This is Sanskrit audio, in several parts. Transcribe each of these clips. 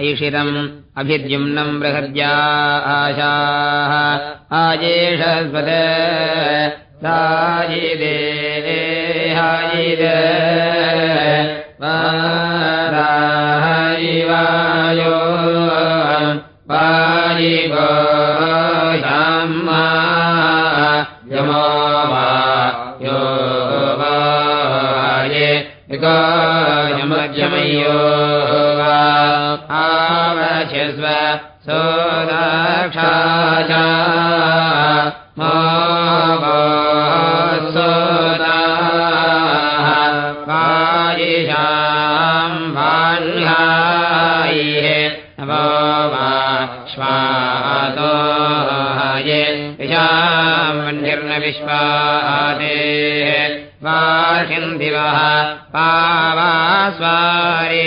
ऐषितम् अभिद्युम्नम् बृहद्या आशाः आजेषस्वद सायिदे हायिद। वायो वायिगो यमो वा यो वाये यमजमयो आवशस्व सोदाक्षा मा वा स्वातो ये विशाम् वह्निर्न विश्वादे वाहिन्दिवः पावा स्वारे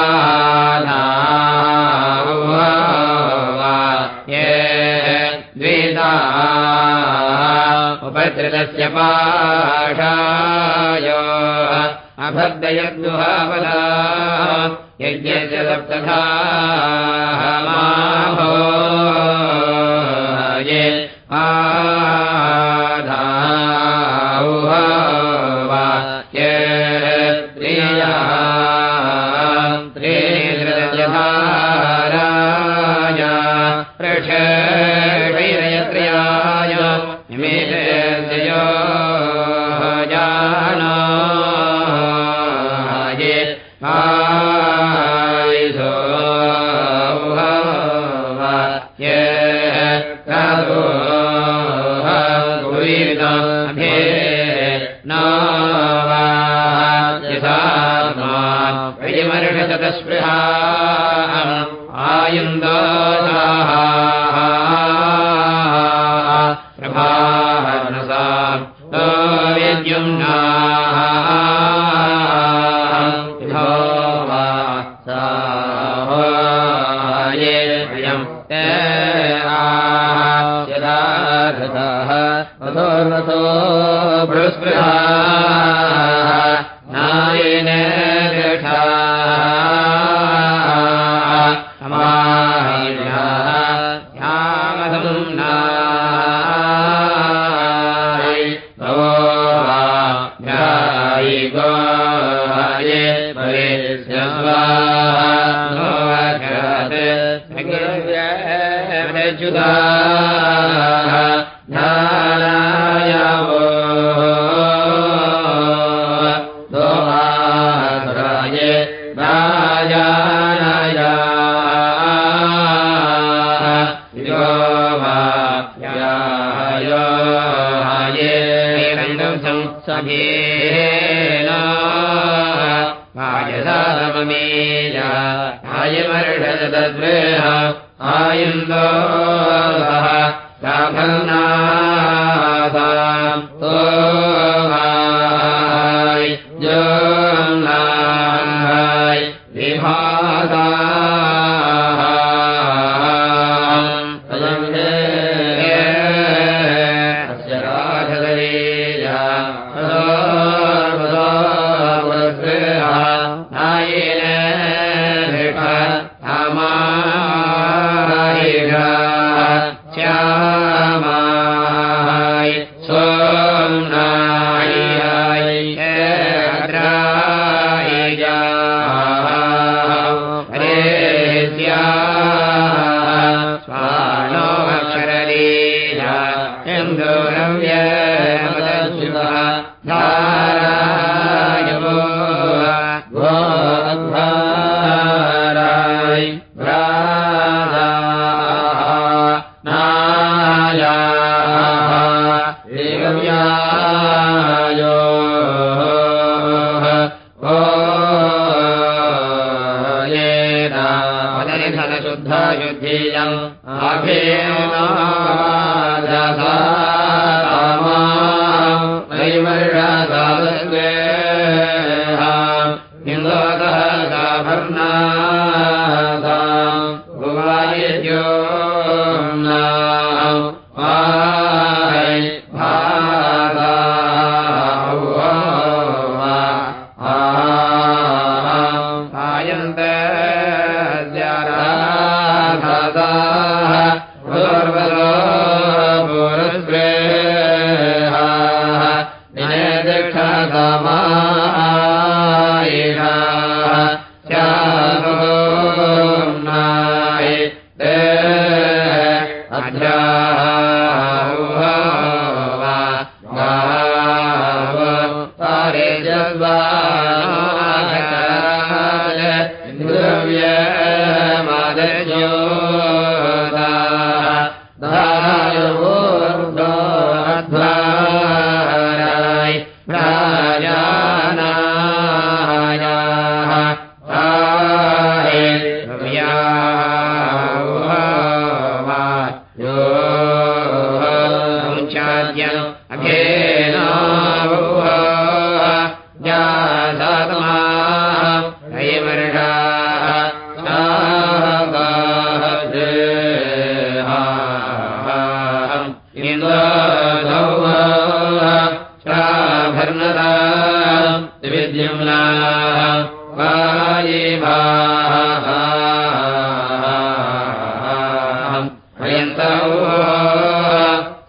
उपत्रितस्य पाठाय अभद्रयद्दुहावला यज्ञस्य आधा वा सा ये वयम् ते यदा धृतः अथोर्वथो बृहस्पृहा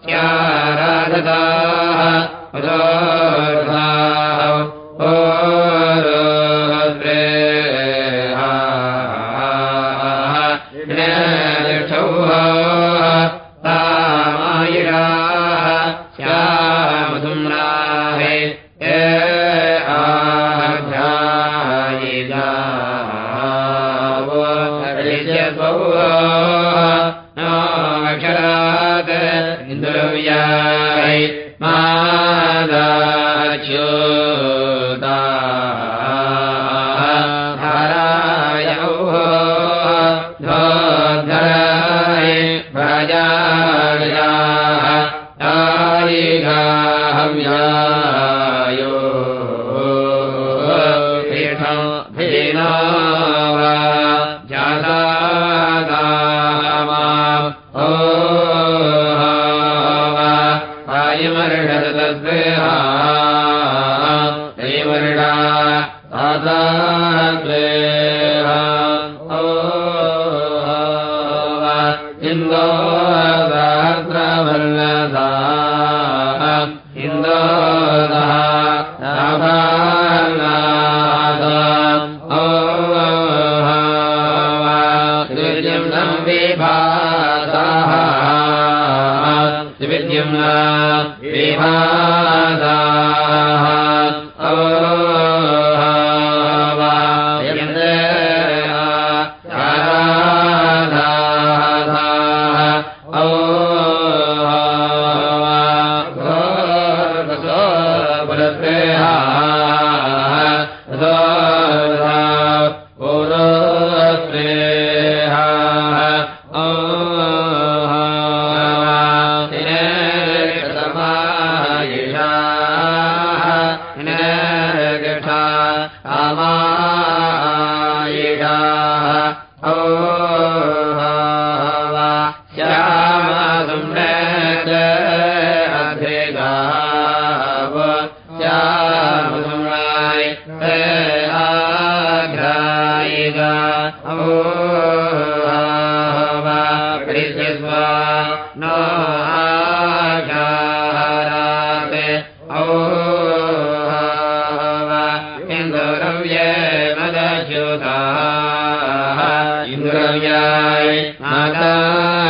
क्या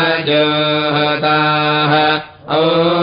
जोहताः। ओ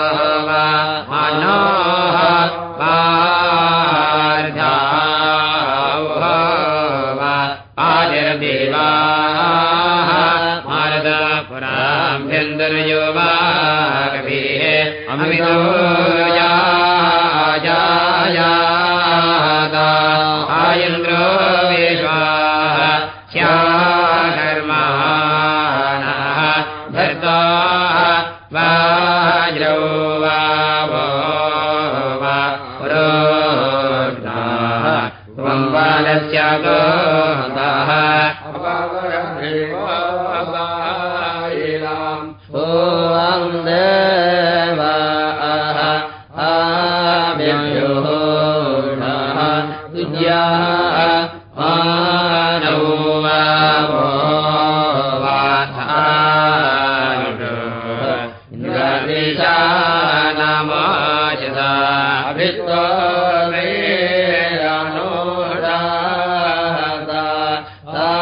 ता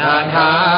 นาทา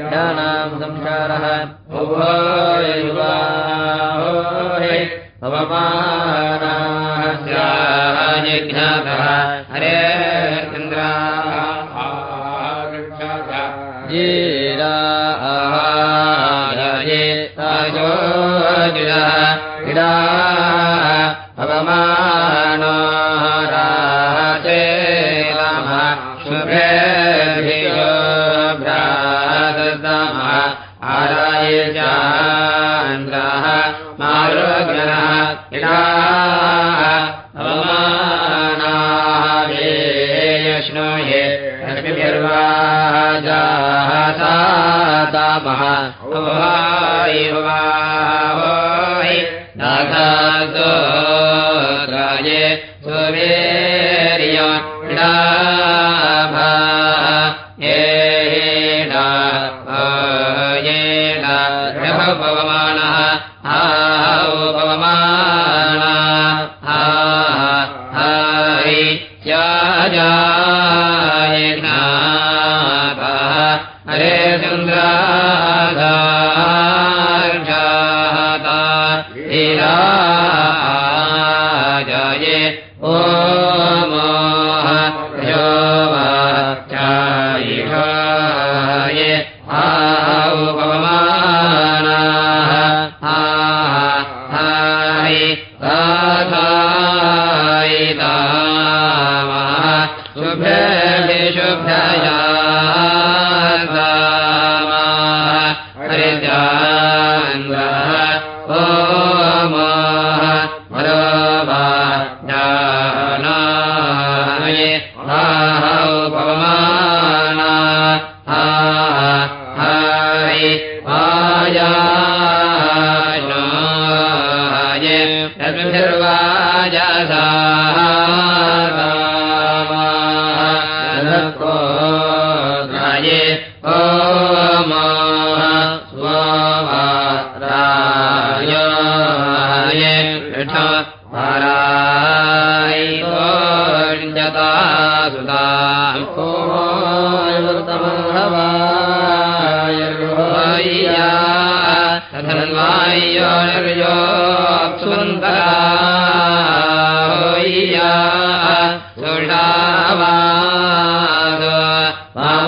संसारः। उभयुवायज्ञातः हरे चन्द्रा।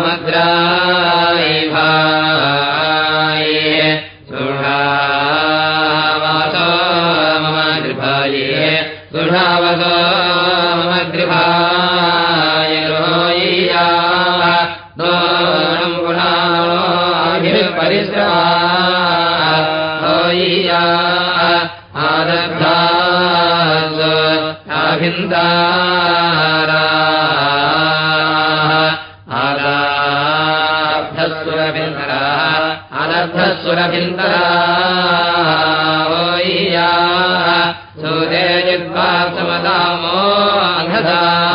मद्रा सूर्यमदा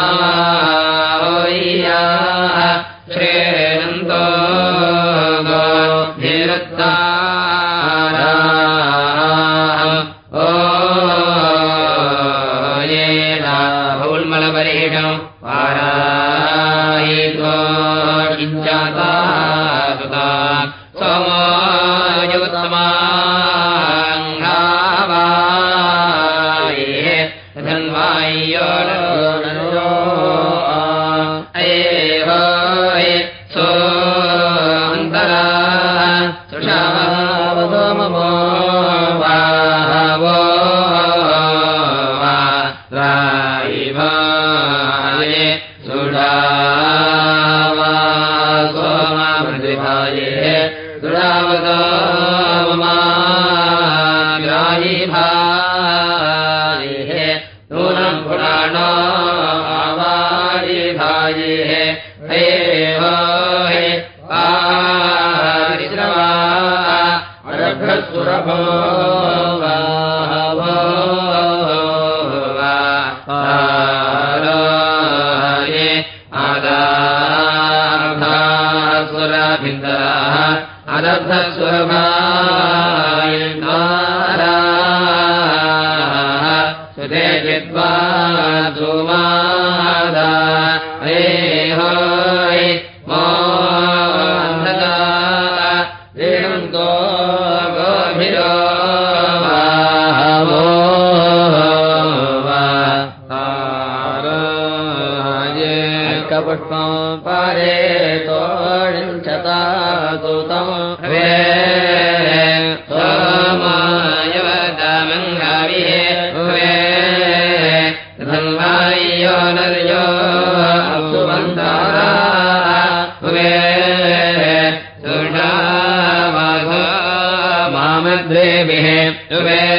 मामद्रेभिः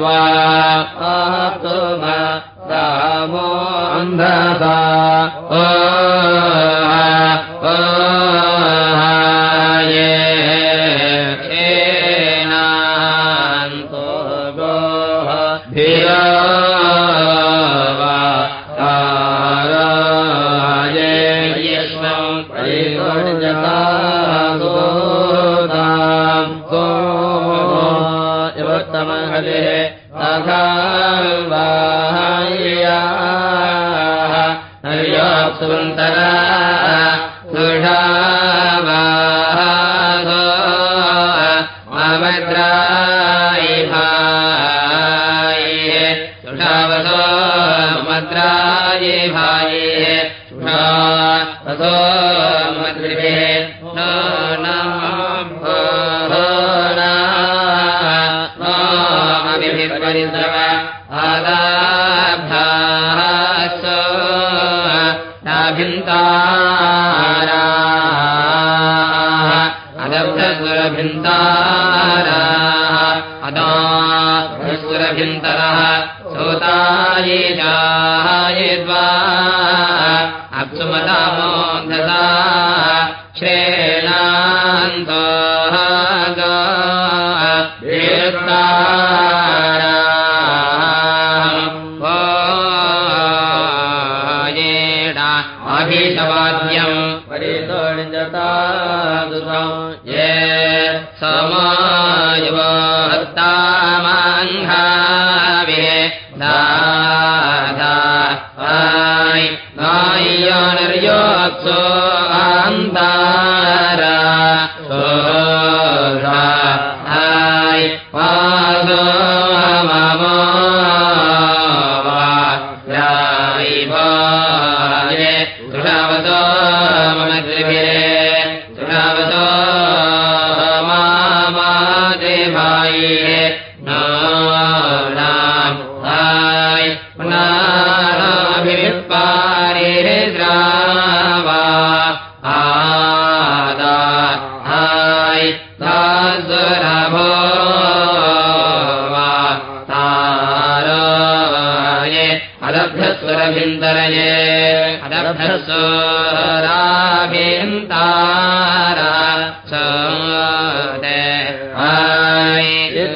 सुधायित्वा अप्सुमदामो ददा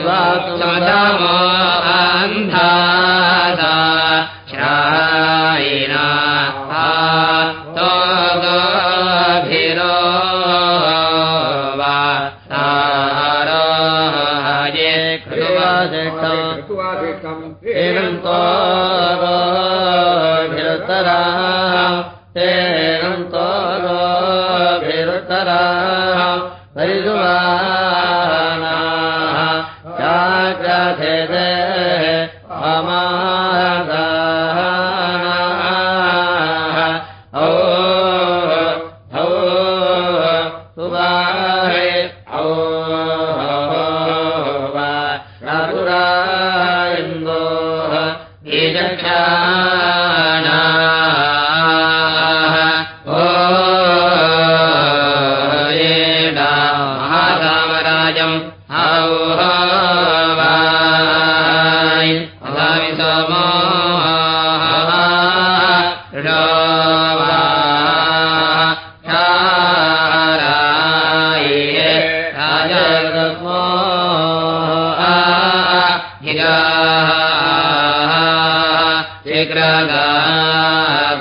समदमो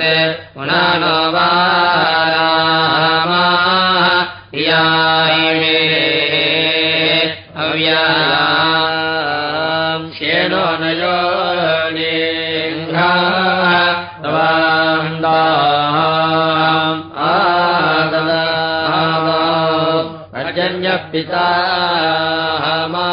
शीघ्रगाते पुननो वारामा यायिणे अव्याम् शेनो नयो तवान्दाम् आददाजन्यः पिता मा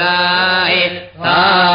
राय